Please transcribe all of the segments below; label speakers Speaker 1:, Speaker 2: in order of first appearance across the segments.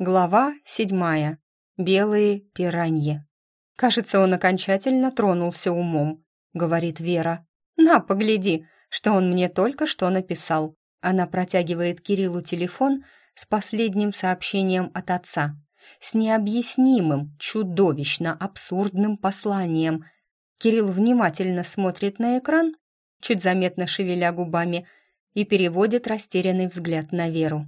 Speaker 1: Глава седьмая. Белые пираньи. «Кажется, он окончательно тронулся умом», — говорит Вера. «На, погляди, что он мне только что написал». Она протягивает Кириллу телефон с последним сообщением от отца, с необъяснимым, чудовищно абсурдным посланием. Кирилл внимательно смотрит на экран, чуть заметно шевеля губами, и переводит растерянный взгляд на Веру.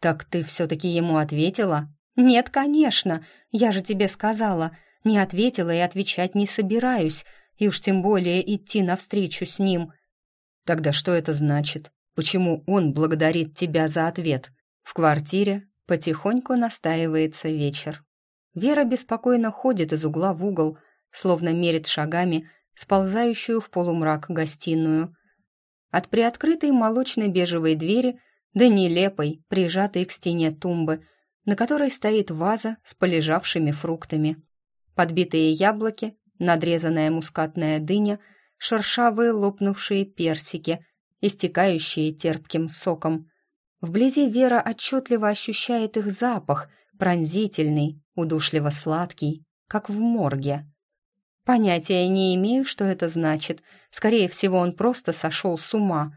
Speaker 1: «Так ты все-таки ему ответила?» «Нет, конечно, я же тебе сказала. Не ответила и отвечать не собираюсь, и уж тем более идти навстречу с ним». «Тогда что это значит? Почему он благодарит тебя за ответ?» В квартире потихоньку настаивается вечер. Вера беспокойно ходит из угла в угол, словно мерит шагами сползающую в полумрак гостиную. От приоткрытой молочной бежевой двери да нелепой, прижатой к стене тумбы, на которой стоит ваза с полежавшими фруктами. Подбитые яблоки, надрезанная мускатная дыня, шершавые лопнувшие персики, истекающие терпким соком. Вблизи Вера отчетливо ощущает их запах, пронзительный, удушливо сладкий, как в морге. Понятия не имею, что это значит. Скорее всего, он просто сошел с ума.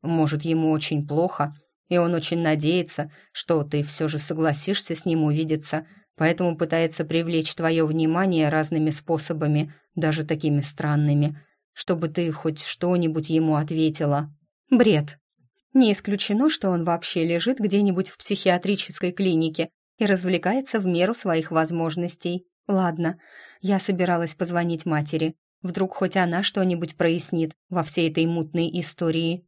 Speaker 1: Может, ему очень плохо, и он очень надеется, что ты все же согласишься с ним увидеться, поэтому пытается привлечь твое внимание разными способами, даже такими странными, чтобы ты хоть что-нибудь ему ответила. Бред. Не исключено, что он вообще лежит где-нибудь в психиатрической клинике и развлекается в меру своих возможностей. Ладно, я собиралась позвонить матери. Вдруг хоть она что-нибудь прояснит во всей этой мутной истории.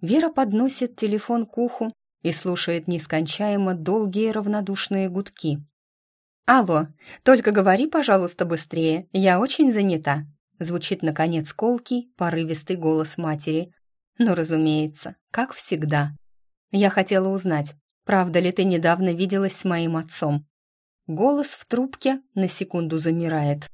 Speaker 1: Вера подносит телефон к уху и слушает нескончаемо долгие равнодушные гудки. «Алло, только говори, пожалуйста, быстрее, я очень занята», звучит, наконец, колкий, порывистый голос матери. Ну, разумеется, как всегда. «Я хотела узнать, правда ли ты недавно виделась с моим отцом?» Голос в трубке на секунду замирает.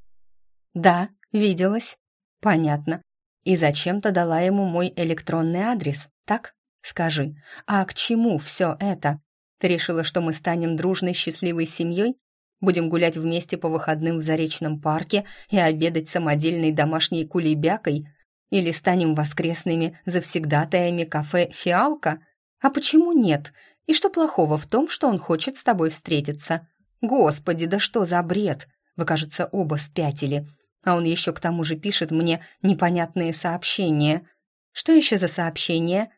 Speaker 1: «Да, виделась». «Понятно. И зачем-то дала ему мой электронный адрес, так? Скажи, а к чему все это? Ты решила, что мы станем дружной счастливой семьей? Будем гулять вместе по выходным в Заречном парке и обедать самодельной домашней кулебякой? Или станем воскресными завсегдатаями кафе «Фиалка»? А почему нет? И что плохого в том, что он хочет с тобой встретиться? Господи, да что за бред! Вы, кажется, оба спятили. А он еще к тому же пишет мне непонятные сообщения. Что еще за сообщение?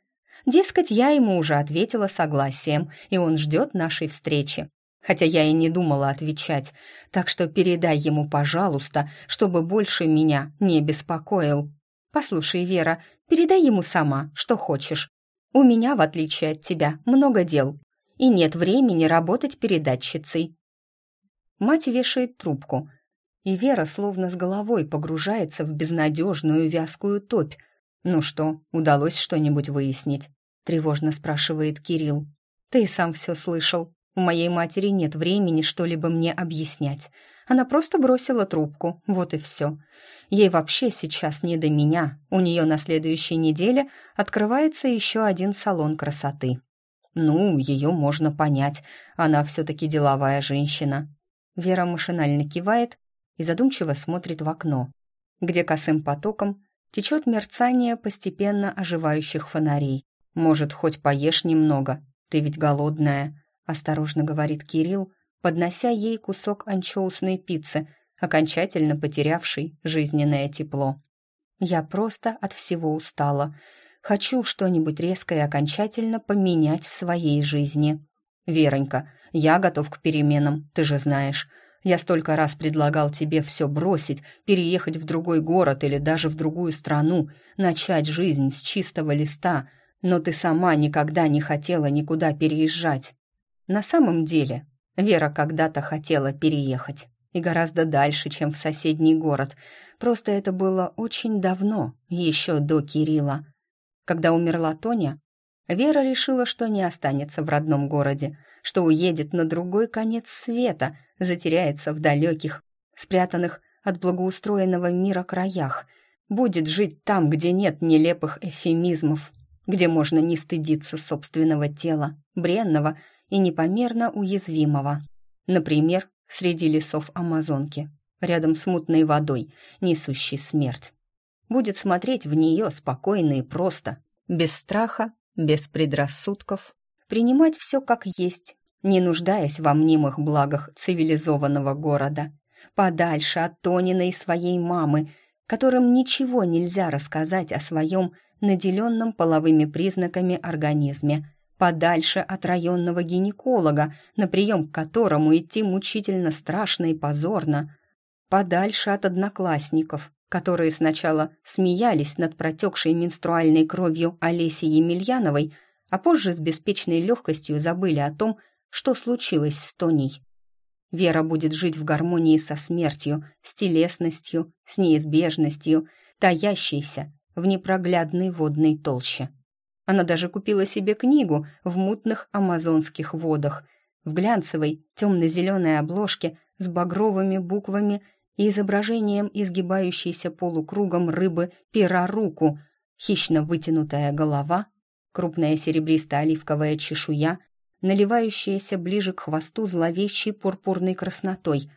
Speaker 1: Дескать, я ему уже ответила согласием, и он ждет нашей встречи. Хотя я и не думала отвечать, так что передай ему, пожалуйста, чтобы больше меня не беспокоил. Послушай, Вера, передай ему сама, что хочешь. У меня, в отличие от тебя, много дел, и нет времени работать передатчицей. Мать вешает трубку, и Вера словно с головой погружается в безнадежную вязкую топь. «Ну что, удалось что-нибудь выяснить?» — тревожно спрашивает Кирилл. «Ты сам все слышал. У моей матери нет времени что-либо мне объяснять. Она просто бросила трубку, вот и все. Ей вообще сейчас не до меня. У нее на следующей неделе открывается еще один салон красоты. Ну, ее можно понять. Она все-таки деловая женщина». Вера машинально кивает и задумчиво смотрит в окно, где косым потоком течет мерцание постепенно оживающих фонарей. «Может, хоть поешь немного? Ты ведь голодная», — осторожно говорит Кирилл, поднося ей кусок анчоусной пиццы, окончательно потерявший жизненное тепло. «Я просто от всего устала. Хочу что-нибудь резко и окончательно поменять в своей жизни. Веронька, я готов к переменам, ты же знаешь. Я столько раз предлагал тебе все бросить, переехать в другой город или даже в другую страну, начать жизнь с чистого листа, но ты сама никогда не хотела никуда переезжать. На самом деле, Вера когда-то хотела переехать, и гораздо дальше, чем в соседний город. Просто это было очень давно, еще до Кирилла. Когда умерла Тоня, Вера решила, что не останется в родном городе, что уедет на другой конец света, затеряется в далеких, спрятанных от благоустроенного мира краях, будет жить там, где нет нелепых эфемизмов, где можно не стыдиться собственного тела, бренного и непомерно уязвимого. Например, среди лесов Амазонки, рядом с мутной водой, несущей смерть. Будет смотреть в нее спокойно и просто, без страха, без предрассудков, принимать все как есть, не нуждаясь во мнимых благах цивилизованного города, подальше от Тониной своей мамы, которым ничего нельзя рассказать о своем наделенном половыми признаками организме, подальше от районного гинеколога, на прием к которому идти мучительно страшно и позорно, подальше от одноклассников, которые сначала смеялись над протекшей менструальной кровью Олеси Емельяновой, а позже с беспечной легкостью забыли о том, что случилось с Тоней. Вера будет жить в гармонии со смертью, с телесностью, с неизбежностью, таящейся в непроглядной водной толще. Она даже купила себе книгу в мутных амазонских водах, в глянцевой темно-зеленой обложке с багровыми буквами и изображением изгибающейся полукругом рыбы пера-руку, хищно вытянутая голова, крупная серебристо-оливковая чешуя, наливающаяся ближе к хвосту зловещей пурпурной краснотой.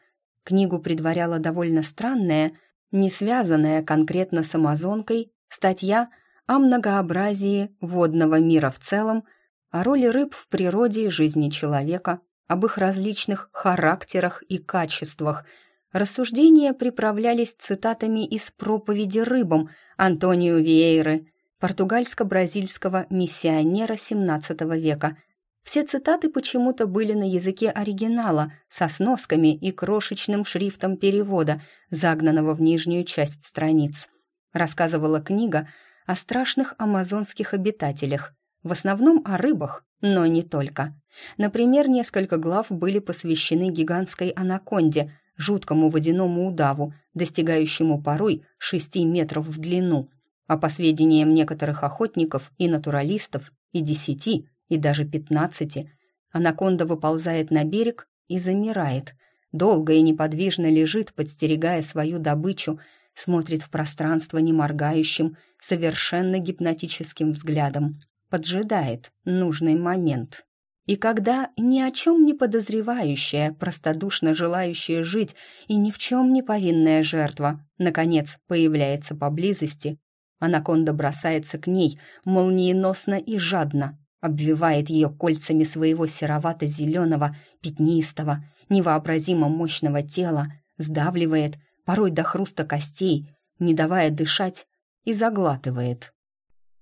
Speaker 1: Книгу предваряла довольно странная, не связанная конкретно с амазонкой, статья о многообразии водного мира в целом, о роли рыб в природе и жизни человека, об их различных характерах и качествах – Рассуждения приправлялись цитатами из проповеди рыбам Антонио Виейры, португальско-бразильского миссионера XVII века. Все цитаты почему-то были на языке оригинала, со сносками и крошечным шрифтом перевода, загнанного в нижнюю часть страниц. Рассказывала книга о страшных амазонских обитателях, в основном о рыбах, но не только. Например, несколько глав были посвящены гигантской анаконде – жуткому водяному удаву, достигающему порой шести метров в длину, а по сведениям некоторых охотников и натуралистов и десяти, и даже пятнадцати, анаконда выползает на берег и замирает, долго и неподвижно лежит, подстерегая свою добычу, смотрит в пространство неморгающим, совершенно гипнотическим взглядом, поджидает нужный момент. И когда ни о чем не подозревающая, простодушно желающая жить и ни в чем не повинная жертва, наконец, появляется поблизости, анаконда бросается к ней молниеносно и жадно, обвивает ее кольцами своего серовато-зеленого, пятнистого, невообразимо мощного тела, сдавливает, порой до хруста костей, не давая дышать, и заглатывает.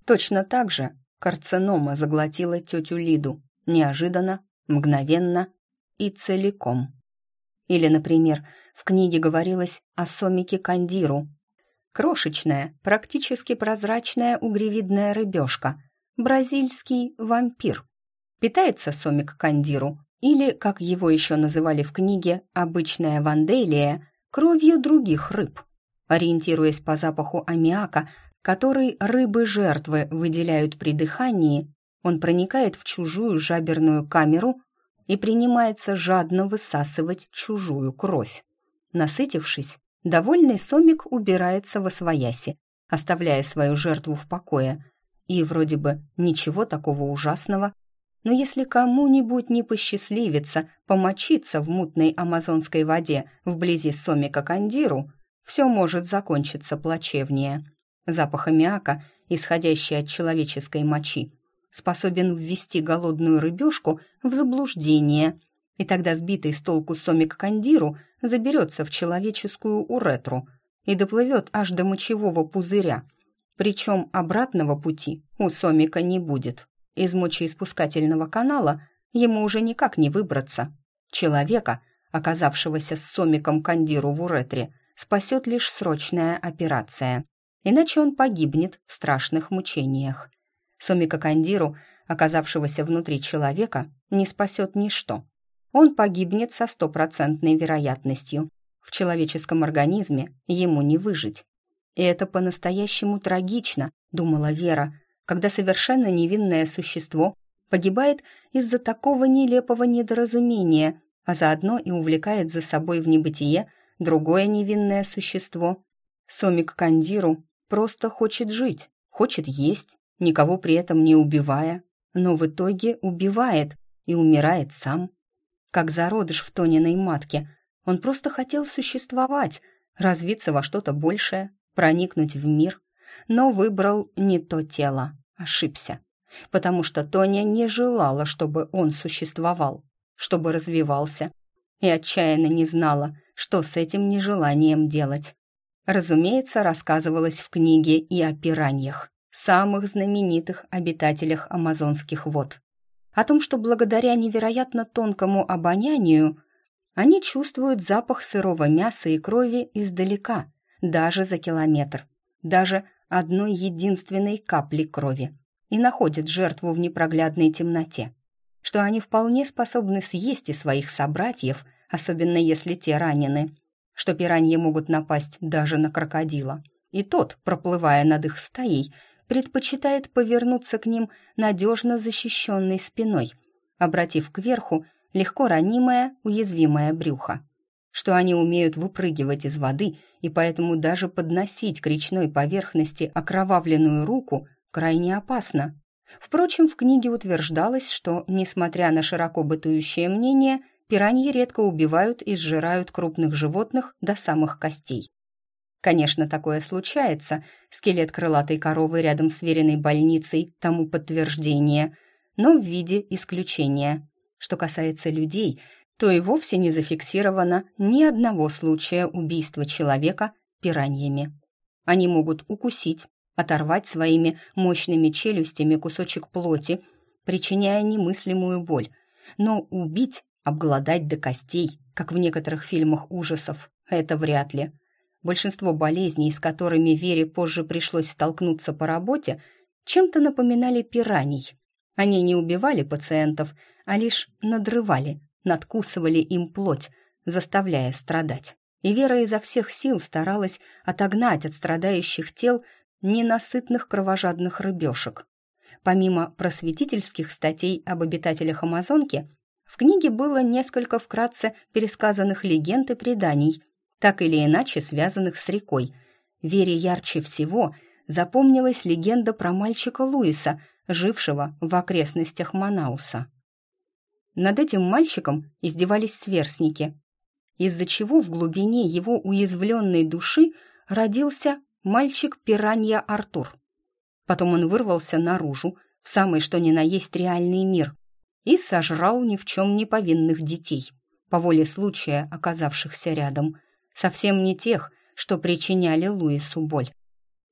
Speaker 1: Точно так же карцинома заглотила тетю Лиду, неожиданно, мгновенно и целиком. Или, например, в книге говорилось о сомике кандиру. Крошечная, практически прозрачная угревидная рыбешка, бразильский вампир. Питается сомик кандиру, или, как его еще называли в книге, обычная ванделия, кровью других рыб. Ориентируясь по запаху аммиака, который рыбы-жертвы выделяют при дыхании, он проникает в чужую жаберную камеру и принимается жадно высасывать чужую кровь. Насытившись, довольный сомик убирается во свояси, оставляя свою жертву в покое. И вроде бы ничего такого ужасного, но если кому-нибудь не посчастливится помочиться в мутной амазонской воде вблизи сомика Кандиру, все может закончиться плачевнее. Запах аммиака, исходящий от человеческой мочи, способен ввести голодную рыбешку в заблуждение, и тогда сбитый с толку сомик Кандиру заберется в человеческую уретру и доплывет аж до мочевого пузыря. Причем обратного пути у сомика не будет. Из мочеиспускательного канала ему уже никак не выбраться. Человека, оказавшегося с сомиком Кандиру в уретре, спасет лишь срочная операция. Иначе он погибнет в страшных мучениях. Сомика Кандиру, оказавшегося внутри человека, не спасет ничто. Он погибнет со стопроцентной вероятностью. В человеческом организме ему не выжить. И это по-настоящему трагично, думала Вера, когда совершенно невинное существо погибает из-за такого нелепого недоразумения, а заодно и увлекает за собой в небытие другое невинное существо. Сомик Кандиру просто хочет жить, хочет есть, никого при этом не убивая, но в итоге убивает и умирает сам. Как зародыш в Тониной матке. Он просто хотел существовать, развиться во что-то большее, проникнуть в мир, но выбрал не то тело, ошибся. Потому что Тоня не желала, чтобы он существовал, чтобы развивался, и отчаянно не знала, что с этим нежеланием делать. Разумеется, рассказывалось в книге и о пираньях, самых знаменитых обитателях амазонских вод. О том, что благодаря невероятно тонкому обонянию они чувствуют запах сырого мяса и крови издалека, даже за километр, даже одной единственной капли крови, и находят жертву в непроглядной темноте, что они вполне способны съесть и своих собратьев, особенно если те ранены, что пираньи могут напасть даже на крокодила. И тот, проплывая над их стаей, предпочитает повернуться к ним надежно защищенной спиной, обратив кверху легко ранимое, уязвимое брюхо. Что они умеют выпрыгивать из воды и поэтому даже подносить к речной поверхности окровавленную руку крайне опасно. Впрочем, в книге утверждалось, что, несмотря на широко бытующее мнение, пираньи редко убивают и сжирают крупных животных до самых костей. Конечно, такое случается, скелет крылатой коровы рядом с веренной больницей тому подтверждение, но в виде исключения. Что касается людей, то и вовсе не зафиксировано ни одного случая убийства человека пираньями. Они могут укусить, оторвать своими мощными челюстями кусочек плоти, причиняя немыслимую боль, но убить Обглодать до костей, как в некоторых фильмах ужасов, это вряд ли. Большинство болезней, с которыми Вере позже пришлось столкнуться по работе, чем-то напоминали пираний. Они не убивали пациентов, а лишь надрывали, надкусывали им плоть, заставляя страдать. И Вера изо всех сил старалась отогнать от страдающих тел ненасытных кровожадных рыбешек. Помимо просветительских статей об обитателях Амазонки, в книге было несколько вкратце пересказанных легенд и преданий, так или иначе связанных с рекой. Вере ярче всего запомнилась легенда про мальчика Луиса, жившего в окрестностях Манауса. Над этим мальчиком издевались сверстники, из-за чего в глубине его уязвленной души родился мальчик-пиранья Артур. Потом он вырвался наружу, в самый что ни на есть реальный мир, и сожрал ни в чем не повинных детей, по воле случая оказавшихся рядом, совсем не тех, что причиняли Луису боль.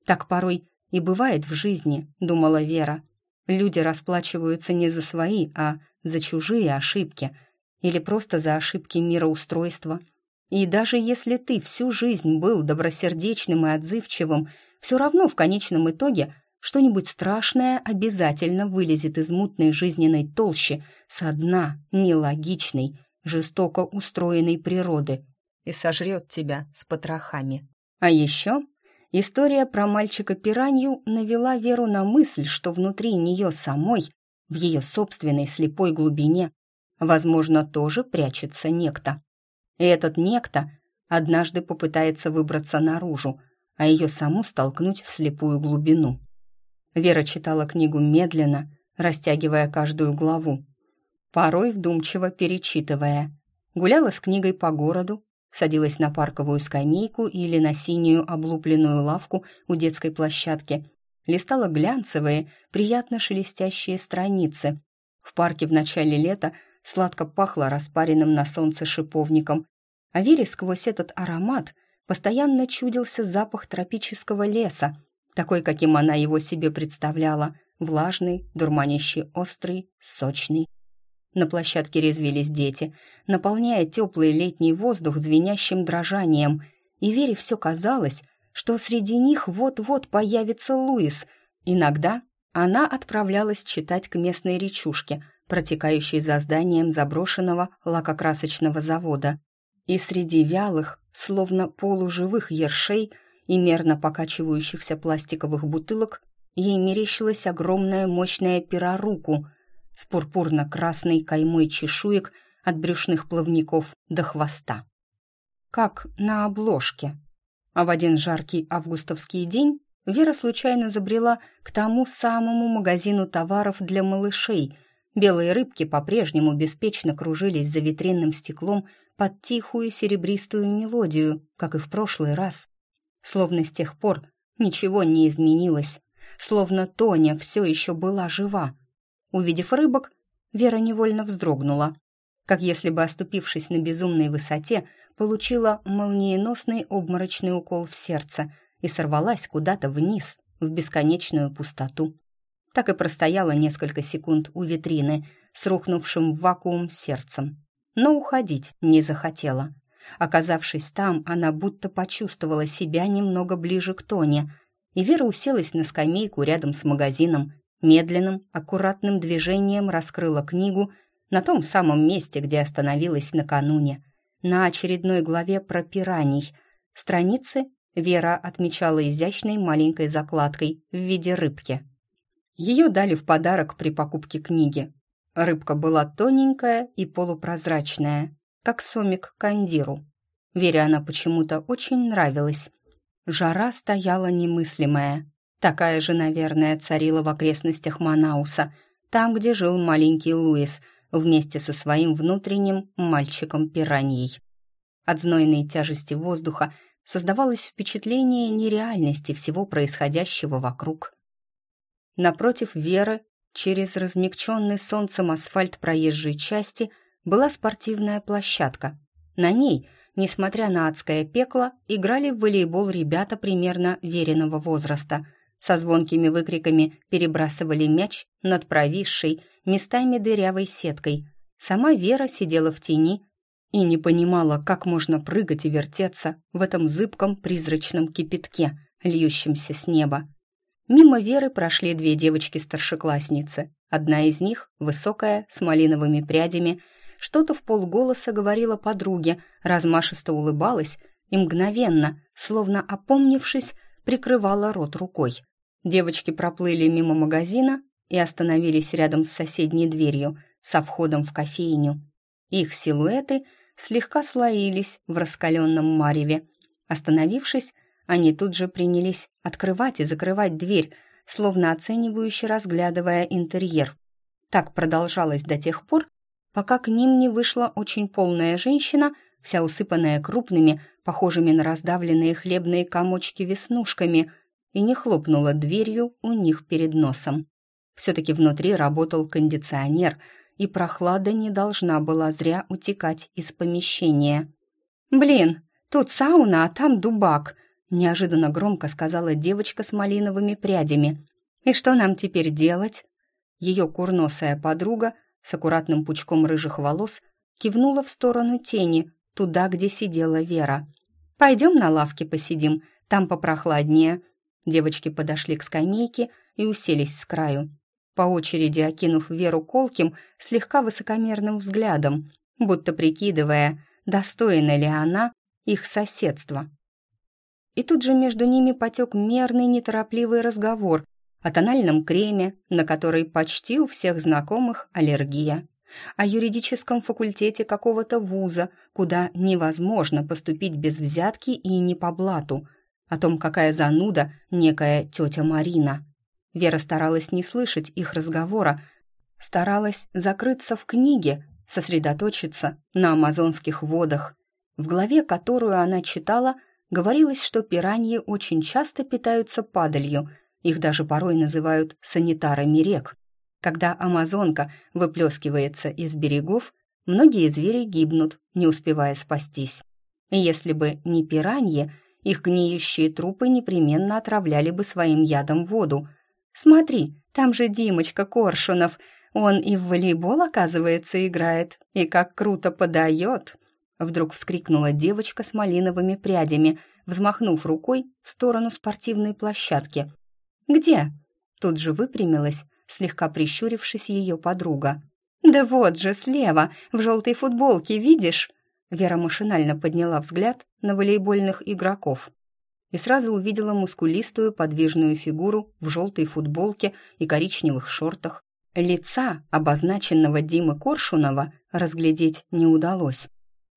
Speaker 1: Так порой и бывает в жизни, думала Вера. Люди расплачиваются не за свои, а за чужие ошибки или просто за ошибки мироустройства. И даже если ты всю жизнь был добросердечным и отзывчивым, все равно в конечном итоге что-нибудь страшное обязательно вылезет из мутной жизненной толщи со дна нелогичной, жестоко устроенной природы и сожрет тебя с потрохами. А еще история про мальчика-пиранью навела Веру на мысль, что внутри нее самой, в ее собственной слепой глубине, возможно, тоже прячется некто. И этот некто однажды попытается выбраться наружу, а ее саму столкнуть в слепую глубину. Вера читала книгу медленно, растягивая каждую главу, порой вдумчиво перечитывая. Гуляла с книгой по городу, садилась на парковую скамейку или на синюю облупленную лавку у детской площадки, листала глянцевые, приятно шелестящие страницы. В парке в начале лета сладко пахло распаренным на солнце шиповником, а Вере сквозь этот аромат постоянно чудился запах тропического леса, такой, каким она его себе представляла, влажный, дурманящий острый, сочный. На площадке резвились дети, наполняя теплый летний воздух звенящим дрожанием, и Вере все казалось, что среди них вот-вот появится Луис. Иногда она отправлялась читать к местной речушке, протекающей за зданием заброшенного лакокрасочного завода. И среди вялых, словно полуживых ершей – и мерно покачивающихся пластиковых бутылок ей мерещилась огромная мощная пера руку с пурпурно-красной каймой чешуек от брюшных плавников до хвоста. Как на обложке. А в один жаркий августовский день Вера случайно забрела к тому самому магазину товаров для малышей, Белые рыбки по-прежнему беспечно кружились за витринным стеклом под тихую серебристую мелодию, как и в прошлый раз. Словно с тех пор ничего не изменилось, словно Тоня все еще была жива. Увидев рыбок, Вера невольно вздрогнула, как если бы, оступившись на безумной высоте, получила молниеносный обморочный укол в сердце и сорвалась куда-то вниз, в бесконечную пустоту. Так и простояла несколько секунд у витрины с рухнувшим в вакуум сердцем. Но уходить не захотела. Оказавшись там, она будто почувствовала себя немного ближе к Тоне, и Вера уселась на скамейку рядом с магазином, медленным, аккуратным движением раскрыла книгу на том самом месте, где остановилась накануне, на очередной главе про пираний. Страницы Вера отмечала изящной маленькой закладкой в виде рыбки. Ее дали в подарок при покупке книги. Рыбка была тоненькая и полупрозрачная, как сомик кандиру. Вере она почему-то очень нравилась. Жара стояла немыслимая. Такая же, наверное, царила в окрестностях Манауса, там, где жил маленький Луис, вместе со своим внутренним мальчиком-пираньей. От знойной тяжести воздуха создавалось впечатление нереальности всего происходящего вокруг. Напротив Веры, через размягченный солнцем асфальт проезжей части, была спортивная площадка. На ней, несмотря на адское пекло, играли в волейбол ребята примерно веренного возраста. Со звонкими выкриками перебрасывали мяч над провисшей, местами дырявой сеткой. Сама Вера сидела в тени и не понимала, как можно прыгать и вертеться в этом зыбком призрачном кипятке, льющемся с неба. Мимо Веры прошли две девочки-старшеклассницы. Одна из них, высокая, с малиновыми прядями, что-то в полголоса говорила подруге, размашисто улыбалась и мгновенно, словно опомнившись, прикрывала рот рукой. Девочки проплыли мимо магазина и остановились рядом с соседней дверью, со входом в кофейню. Их силуэты слегка слоились в раскаленном мареве. Остановившись, они тут же принялись открывать и закрывать дверь, словно оценивающе разглядывая интерьер. Так продолжалось до тех пор, пока к ним не вышла очень полная женщина, вся усыпанная крупными, похожими на раздавленные хлебные комочки веснушками, и не хлопнула дверью у них перед носом. Все-таки внутри работал кондиционер — и прохлада не должна была зря утекать из помещения. «Блин, тут сауна, а там дубак», — неожиданно громко сказала девочка с малиновыми прядями. «И что нам теперь делать?» Ее курносая подруга с аккуратным пучком рыжих волос кивнула в сторону тени, туда, где сидела Вера. «Пойдем на лавке посидим, там попрохладнее». Девочки подошли к скамейке и уселись с краю по очереди окинув Веру колким, слегка высокомерным взглядом, будто прикидывая, достойна ли она их соседства. И тут же между ними потек мерный неторопливый разговор о тональном креме, на который почти у всех знакомых аллергия, о юридическом факультете какого-то вуза, куда невозможно поступить без взятки и не по блату, о том, какая зануда некая тетя Марина – Вера старалась не слышать их разговора, старалась закрыться в книге, сосредоточиться на амазонских водах. В главе, которую она читала, говорилось, что пираньи очень часто питаются падалью, их даже порой называют санитарами рек. Когда амазонка выплескивается из берегов, многие звери гибнут, не успевая спастись. Если бы не пираньи, их гниющие трупы непременно отравляли бы своим ядом воду, Смотри, там же Димочка Коршунов. Он и в волейбол, оказывается, играет. И как круто подает!» Вдруг вскрикнула девочка с малиновыми прядями, взмахнув рукой в сторону спортивной площадки. «Где?» Тут же выпрямилась, слегка прищурившись ее подруга. «Да вот же, слева, в желтой футболке, видишь?» Вера машинально подняла взгляд на волейбольных игроков и сразу увидела мускулистую подвижную фигуру в желтой футболке и коричневых шортах. Лица, обозначенного Димы Коршунова, разглядеть не удалось.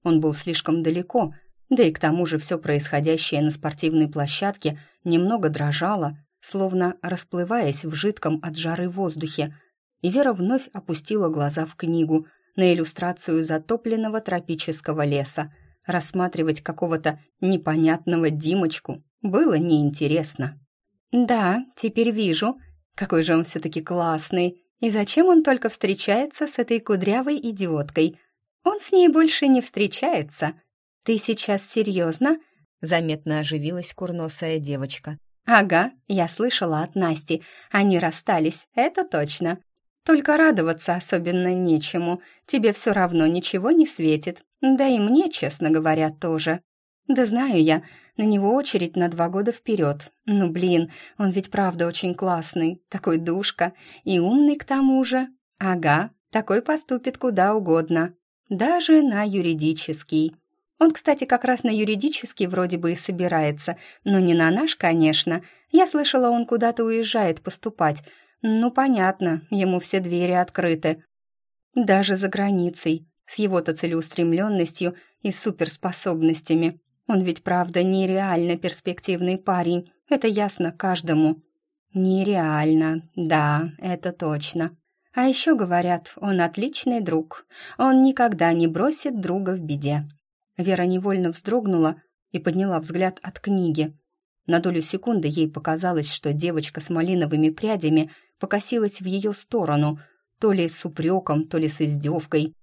Speaker 1: Он был слишком далеко, да и к тому же все происходящее на спортивной площадке немного дрожало, словно расплываясь в жидком от жары воздухе. и Вера вновь опустила глаза в книгу на иллюстрацию затопленного тропического леса. Рассматривать какого-то непонятного Димочку было неинтересно. «Да, теперь вижу. Какой же он все-таки классный. И зачем он только встречается с этой кудрявой идиоткой? Он с ней больше не встречается. Ты сейчас серьезно?» Заметно оживилась курносая девочка. «Ага, я слышала от Насти. Они расстались, это точно. Только радоваться особенно нечему. Тебе все равно ничего не светит. Да и мне, честно говоря, тоже. Да знаю я, на него очередь на два года вперед. Ну, блин, он ведь правда очень классный, такой душка и умный к тому же. Ага, такой поступит куда угодно. Даже на юридический. Он, кстати, как раз на юридический вроде бы и собирается, но не на наш, конечно. Я слышала, он куда-то уезжает поступать. Ну, понятно, ему все двери открыты. Даже за границей, с его-то целеустремленностью и суперспособностями. Он ведь, правда, нереально перспективный парень, это ясно каждому. Нереально, да, это точно. А еще говорят, он отличный друг. Он никогда не бросит друга в беде. Вера невольно вздрогнула и подняла взгляд от книги. На долю секунды ей показалось, что девочка с малиновыми прядями покосилась в ее сторону, то ли с упреком, то ли с издевкой.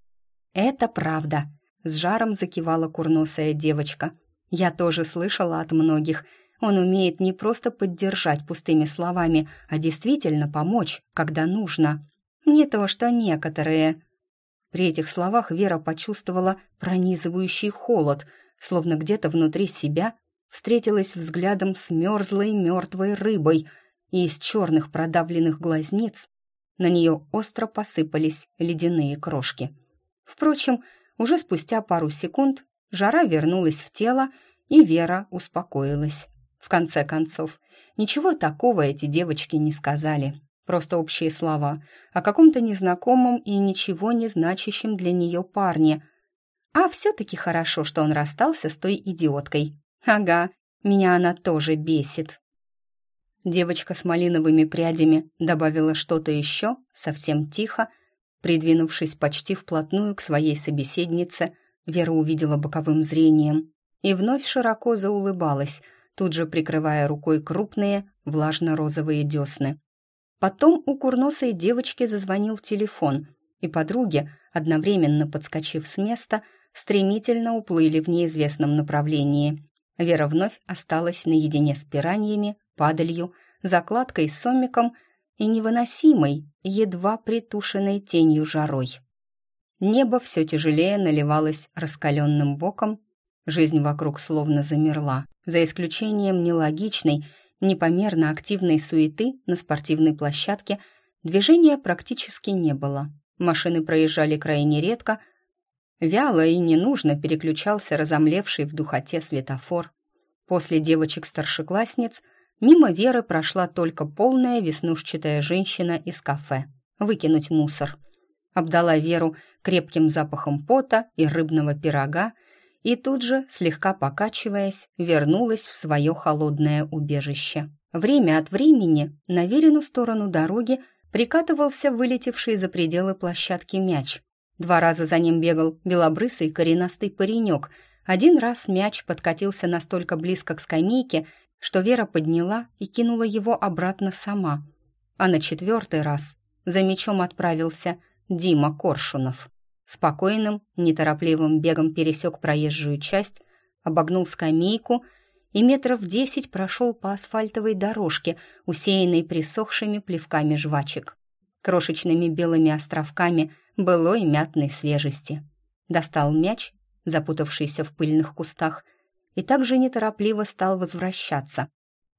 Speaker 1: «Это правда», — с жаром закивала курносая девочка. «Я тоже слышала от многих. Он умеет не просто поддержать пустыми словами, а действительно помочь, когда нужно. Не то, что некоторые...» При этих словах Вера почувствовала пронизывающий холод, словно где-то внутри себя встретилась взглядом с мерзлой мертвой рыбой, и из черных продавленных глазниц на нее остро посыпались ледяные крошки. Впрочем, уже спустя пару секунд жара вернулась в тело, и Вера успокоилась. В конце концов, ничего такого эти девочки не сказали. Просто общие слова о каком-то незнакомом и ничего не значащем для нее парне. А все-таки хорошо, что он расстался с той идиоткой. Ага, меня она тоже бесит. Девочка с малиновыми прядями добавила что-то еще, совсем тихо. Придвинувшись почти вплотную к своей собеседнице, Вера увидела боковым зрением и вновь широко заулыбалась, тут же прикрывая рукой крупные влажно-розовые десны. Потом у курносой девочки зазвонил телефон, и подруги, одновременно подскочив с места, стремительно уплыли в неизвестном направлении. Вера вновь осталась наедине с пираньями, падалью, закладкой с сомиком и невыносимой, едва притушенной тенью жарой. Небо все тяжелее наливалось раскаленным боком, жизнь вокруг словно замерла, за исключением нелогичной, непомерно активной суеты на спортивной площадке движения практически не было. Машины проезжали крайне редко, вяло и ненужно переключался разомлевший в духоте светофор. После девочек-старшеклассниц мимо Веры прошла только полная веснушчатая женщина из кафе. Выкинуть мусор. Обдала Веру крепким запахом пота и рыбного пирога, и тут же, слегка покачиваясь, вернулась в свое холодное убежище. Время от времени на веренную сторону дороги прикатывался вылетевший за пределы площадки мяч. Два раза за ним бегал белобрысый коренастый паренек. Один раз мяч подкатился настолько близко к скамейке, что Вера подняла и кинула его обратно сама. А на четвертый раз за мячом отправился Дима Коршунов. Спокойным, неторопливым бегом пересек проезжую часть, обогнул скамейку и метров десять прошел по асфальтовой дорожке, усеянной присохшими плевками жвачек, крошечными белыми островками былой мятной свежести. Достал мяч, запутавшийся в пыльных кустах, и также неторопливо стал возвращаться.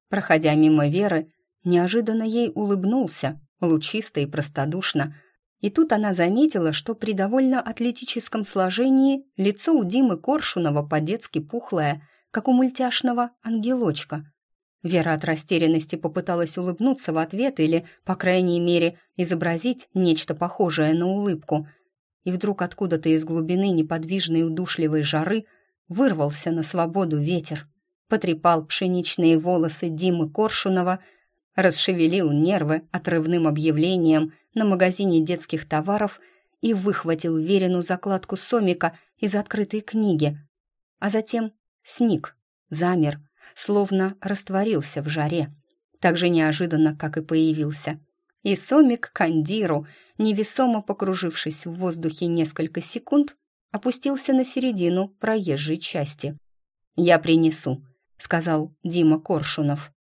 Speaker 1: Проходя мимо Веры, неожиданно ей улыбнулся, лучисто и простодушно, и тут она заметила, что при довольно атлетическом сложении лицо у Димы Коршунова по-детски пухлое, как у мультяшного ангелочка. Вера от растерянности попыталась улыбнуться в ответ или, по крайней мере, изобразить нечто похожее на улыбку. И вдруг откуда-то из глубины неподвижной удушливой жары вырвался на свободу ветер, потрепал пшеничные волосы Димы Коршунова, расшевелил нервы отрывным объявлением – на магазине детских товаров и выхватил Верину закладку сомика из открытой книги, а затем сник, замер, словно растворился в жаре, так же неожиданно, как и появился. И сомик Кандиру, невесомо покружившись в воздухе несколько секунд, опустился на середину проезжей части. «Я принесу», — сказал Дима Коршунов.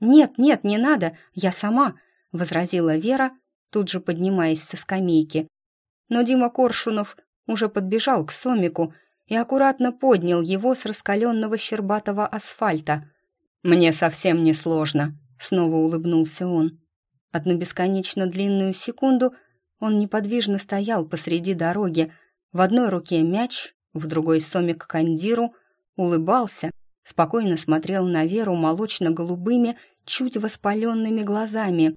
Speaker 1: «Нет, нет, не надо, я сама», — возразила Вера, тут же поднимаясь со скамейки. Но Дима Коршунов уже подбежал к Сомику и аккуратно поднял его с раскаленного щербатого асфальта. «Мне совсем не сложно», — снова улыбнулся он. Одну бесконечно длинную секунду он неподвижно стоял посреди дороги, в одной руке мяч, в другой Сомик Кандиру, улыбался, спокойно смотрел на Веру молочно-голубыми, чуть воспаленными глазами.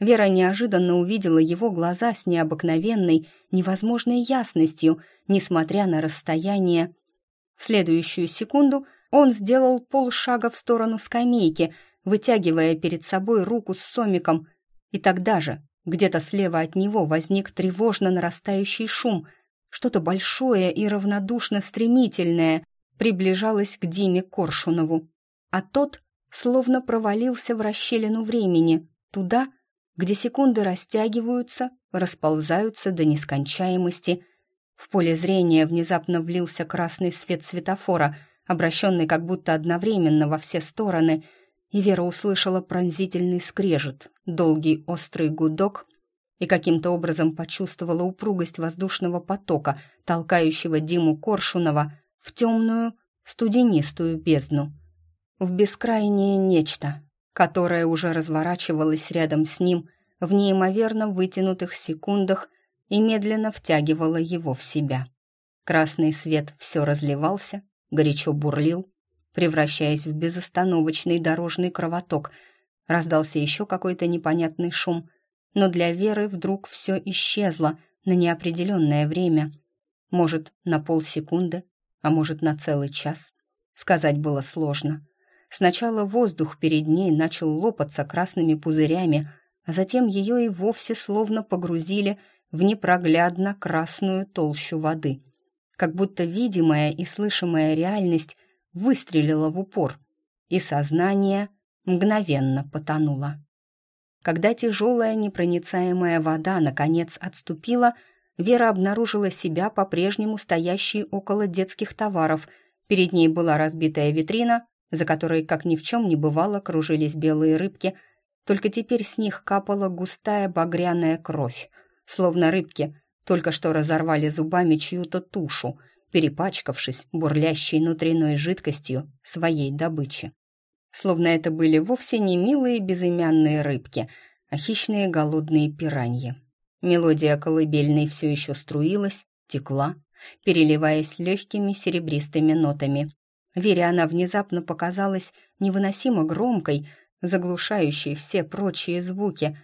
Speaker 1: Вера неожиданно увидела его глаза с необыкновенной, невозможной ясностью, несмотря на расстояние. В следующую секунду он сделал полшага в сторону скамейки, вытягивая перед собой руку с сомиком. И тогда же, где-то слева от него возник тревожно нарастающий шум. Что-то большое и равнодушно стремительное приближалось к Диме Коршунову. А тот словно провалился в расщелину времени, туда, где секунды растягиваются, расползаются до нескончаемости. В поле зрения внезапно влился красный свет светофора, обращенный как будто одновременно во все стороны, и Вера услышала пронзительный скрежет, долгий острый гудок и каким-то образом почувствовала упругость воздушного потока, толкающего Диму Коршунова в темную, студенистую бездну в бескрайнее нечто, которое уже разворачивалось рядом с ним в неимоверно вытянутых секундах и медленно втягивало его в себя. Красный свет все разливался, горячо бурлил, превращаясь в безостановочный дорожный кровоток. Раздался еще какой-то непонятный шум, но для Веры вдруг все исчезло на неопределенное время. Может, на полсекунды, а может, на целый час. Сказать было сложно. Сначала воздух перед ней начал лопаться красными пузырями, а затем ее и вовсе словно погрузили в непроглядно красную толщу воды. Как будто видимая и слышимая реальность выстрелила в упор, и сознание мгновенно потонуло. Когда тяжелая непроницаемая вода наконец отступила, Вера обнаружила себя по-прежнему стоящей около детских товаров. Перед ней была разбитая витрина, за которой, как ни в чем не бывало, кружились белые рыбки, только теперь с них капала густая багряная кровь, словно рыбки только что разорвали зубами чью-то тушу, перепачкавшись бурлящей внутренной жидкостью своей добычи. Словно это были вовсе не милые безымянные рыбки, а хищные голодные пираньи. Мелодия колыбельной все еще струилась, текла, переливаясь легкими серебристыми нотами, Вере она внезапно показалась невыносимо громкой, заглушающей все прочие звуки.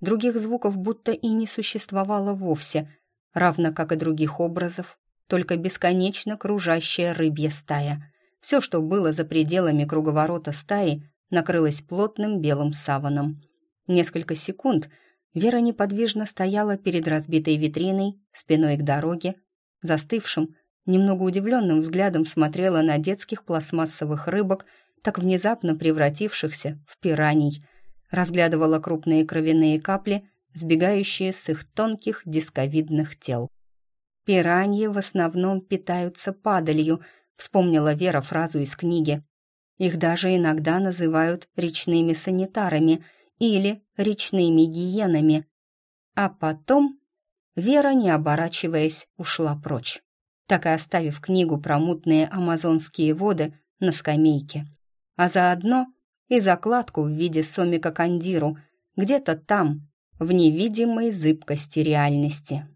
Speaker 1: Других звуков будто и не существовало вовсе, равно как и других образов, только бесконечно кружащая рыбья стая. Все, что было за пределами круговорота стаи, накрылось плотным белым саваном. Несколько секунд Вера неподвижно стояла перед разбитой витриной, спиной к дороге, застывшим, немного удивленным взглядом смотрела на детских пластмассовых рыбок, так внезапно превратившихся в пираний, разглядывала крупные кровяные капли, сбегающие с их тонких дисковидных тел. «Пираньи в основном питаются падалью», — вспомнила Вера фразу из книги. «Их даже иногда называют речными санитарами или речными гиенами». А потом Вера, не оборачиваясь, ушла прочь так и оставив книгу про мутные амазонские воды на скамейке. А заодно и закладку в виде сомика Кандиру где-то там, в невидимой зыбкости реальности.